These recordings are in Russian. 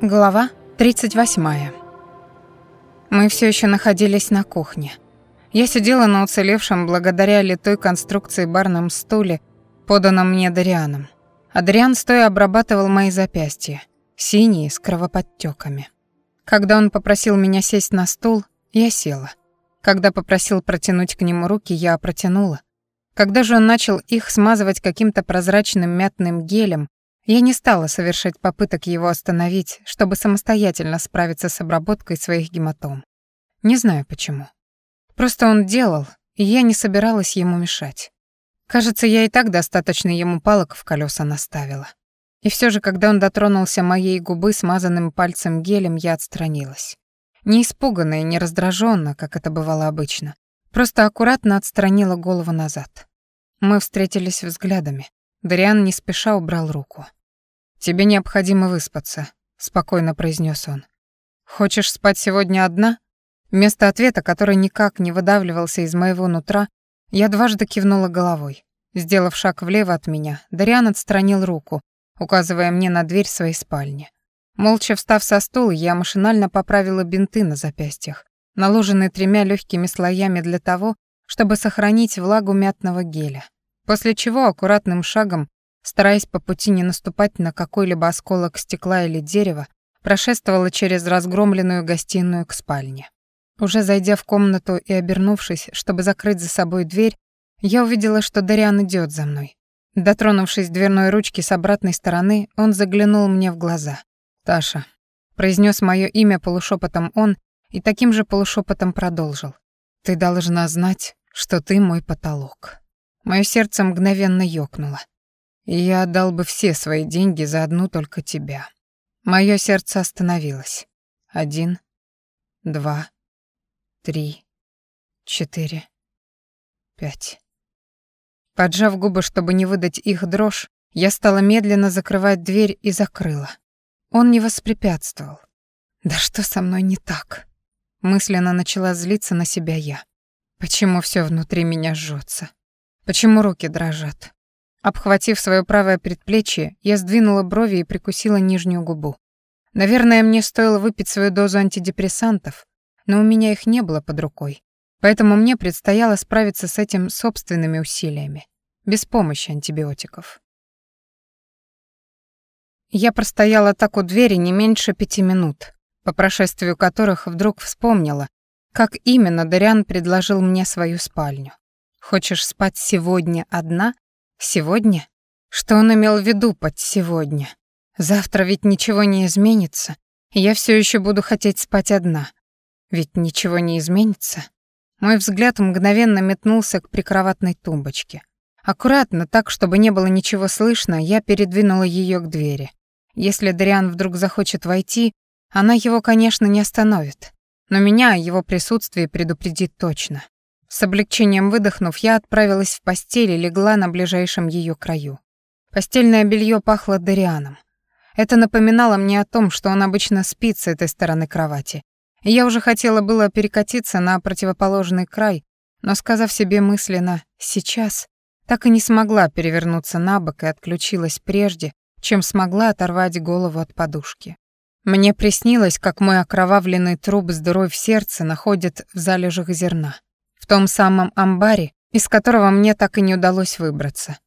Глава 38. Мы все еще находились на кухне. Я сидела на уцелевшем благодаря литой конструкции барном стуле, поданном мне Дарианом. Адриан стоя обрабатывал мои запястья, синие, с кровоподтеками. Когда он попросил меня сесть на стул, я села. Когда попросил протянуть к нему руки, я протянула. Когда же он начал их смазывать каким-то прозрачным мятным гелем, я не стала совершать попыток его остановить, чтобы самостоятельно справиться с обработкой своих гематом. Не знаю почему. Просто он делал, и я не собиралась ему мешать. Кажется, я и так достаточно ему палок в колеса наставила. И все же, когда он дотронулся моей губы смазанным пальцем гелем, я отстранилась. Не испуганно и не раздраженно, как это бывало обычно. Просто аккуратно отстранила голову назад. Мы встретились взглядами. Дариан не спеша убрал руку. «Тебе необходимо выспаться», — спокойно произнес он. «Хочешь спать сегодня одна?» Вместо ответа, который никак не выдавливался из моего нутра, я дважды кивнула головой. Сделав шаг влево от меня, Дариан отстранил руку, указывая мне на дверь своей спальни. Молча встав со стула, я машинально поправила бинты на запястьях, наложенные тремя легкими слоями для того, чтобы сохранить влагу мятного геля. После чего аккуратным шагом стараясь по пути не наступать на какой-либо осколок стекла или дерева, прошествовала через разгромленную гостиную к спальне. Уже зайдя в комнату и обернувшись, чтобы закрыть за собой дверь, я увидела, что Дариан идет за мной. Дотронувшись дверной ручки с обратной стороны, он заглянул мне в глаза. «Таша», — произнес мое имя полушепотом он и таким же полушепотом продолжил. «Ты должна знать, что ты мой потолок». Мое сердце мгновенно ёкнуло я отдал бы все свои деньги за одну только тебя. Мое сердце остановилось. Один, два, три, четыре, пять. Поджав губы, чтобы не выдать их дрожь, я стала медленно закрывать дверь и закрыла. Он не воспрепятствовал. Да что со мной не так? Мысленно начала злиться на себя я. Почему все внутри меня жжется? Почему руки дрожат? Обхватив свое правое предплечье, я сдвинула брови и прикусила нижнюю губу. Наверное, мне стоило выпить свою дозу антидепрессантов, но у меня их не было под рукой. Поэтому мне предстояло справиться с этим собственными усилиями, без помощи антибиотиков. Я простояла так у двери не меньше пяти минут, по прошествию которых вдруг вспомнила, как именно Дариан предложил мне свою спальню. «Хочешь спать сегодня одна?» Сегодня? Что он имел в виду под «сегодня»? Завтра ведь ничего не изменится, я все еще буду хотеть спать одна. Ведь ничего не изменится. Мой взгляд мгновенно метнулся к прикроватной тумбочке. Аккуратно, так, чтобы не было ничего слышно, я передвинула ее к двери. Если Дариан вдруг захочет войти, она его, конечно, не остановит. Но меня о его присутствии предупредит точно. С облегчением выдохнув, я отправилась в постель и легла на ближайшем ее краю. Постельное белье пахло Дарианом. Это напоминало мне о том, что он обычно спит с этой стороны кровати. Я уже хотела было перекатиться на противоположный край, но, сказав себе мысленно «сейчас», так и не смогла перевернуться на бок и отключилась прежде, чем смогла оторвать голову от подушки. Мне приснилось, как мой окровавленный труп с дырой в сердце находят в залежах зерна том самом амбаре, из которого мне так и не удалось выбраться.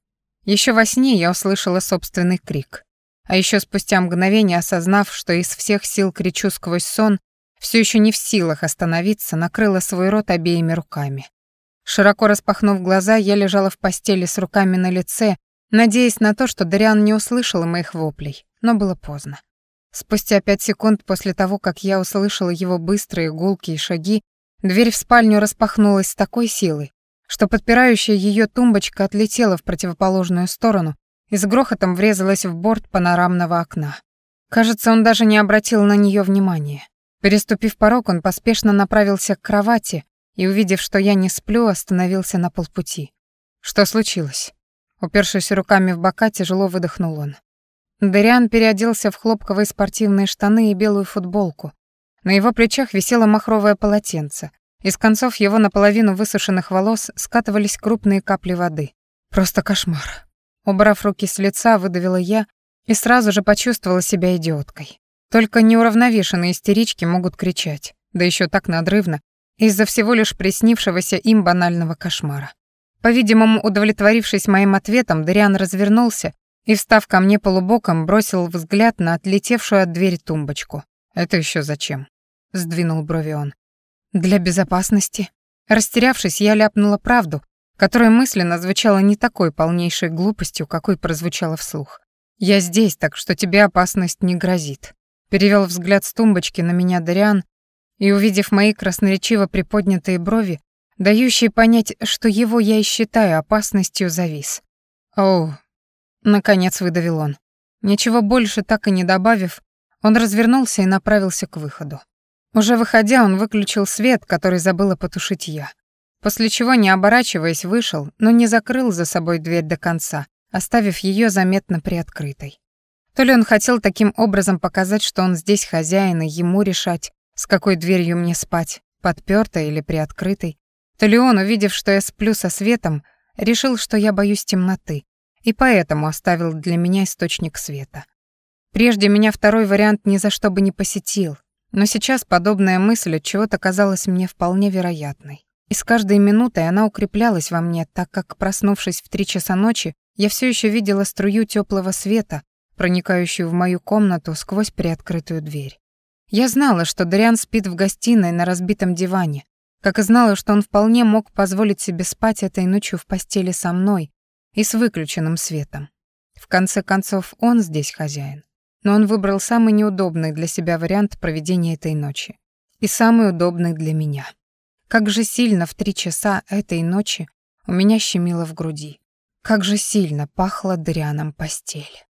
Еще во сне я услышала собственный крик. А еще спустя мгновение, осознав, что из всех сил кричу сквозь сон, все еще не в силах остановиться, накрыла свой рот обеими руками. Широко распахнув глаза, я лежала в постели с руками на лице, надеясь на то, что Дариан не услышал моих воплей, но было поздно. Спустя пять секунд после того, как я услышала его быстрые гулкие шаги, Дверь в спальню распахнулась с такой силой, что подпирающая ее тумбочка отлетела в противоположную сторону и с грохотом врезалась в борт панорамного окна. Кажется, он даже не обратил на нее внимания. Переступив порог, он поспешно направился к кровати и, увидев, что я не сплю, остановился на полпути. Что случилось? Упершись руками в бока, тяжело выдохнул он. Дариан переоделся в хлопковые спортивные штаны и белую футболку, на его плечах висело махровое полотенце. Из концов его наполовину высушенных волос скатывались крупные капли воды. Просто кошмар. Убрав руки с лица, выдавила я и сразу же почувствовала себя идиоткой. Только неуравновешенные истерички могут кричать, да еще так надрывно, из-за всего лишь приснившегося им банального кошмара. По-видимому, удовлетворившись моим ответом, Дариан развернулся и, встав ко мне полубоком, бросил взгляд на отлетевшую от двери тумбочку. «Это еще зачем?» — сдвинул брови он. «Для безопасности». Растерявшись, я ляпнула правду, которая мысленно звучала не такой полнейшей глупостью, какой прозвучала вслух. «Я здесь, так что тебе опасность не грозит». Перевел взгляд с тумбочки на меня Дариан и, увидев мои красноречиво приподнятые брови, дающие понять, что его я и считаю опасностью, завис. «Оу», — наконец выдавил он. Ничего больше так и не добавив, он развернулся и направился к выходу. Уже выходя, он выключил свет, который забыла потушить я. После чего, не оборачиваясь, вышел, но не закрыл за собой дверь до конца, оставив ее заметно приоткрытой. То ли он хотел таким образом показать, что он здесь хозяин, и ему решать, с какой дверью мне спать, подпёртой или приоткрытой, то ли он, увидев, что я сплю со светом, решил, что я боюсь темноты, и поэтому оставил для меня источник света. Прежде меня второй вариант ни за что бы не посетил, но сейчас подобная мысль от чего-то казалась мне вполне вероятной. И с каждой минутой она укреплялась во мне, так как, проснувшись в три часа ночи, я все еще видела струю теплого света, проникающую в мою комнату сквозь приоткрытую дверь. Я знала, что Дариан спит в гостиной на разбитом диване, как и знала, что он вполне мог позволить себе спать этой ночью в постели со мной и с выключенным светом. В конце концов, он здесь хозяин но он выбрал самый неудобный для себя вариант проведения этой ночи. И самый удобный для меня. Как же сильно в три часа этой ночи у меня щемило в груди. Как же сильно пахло дряном постель.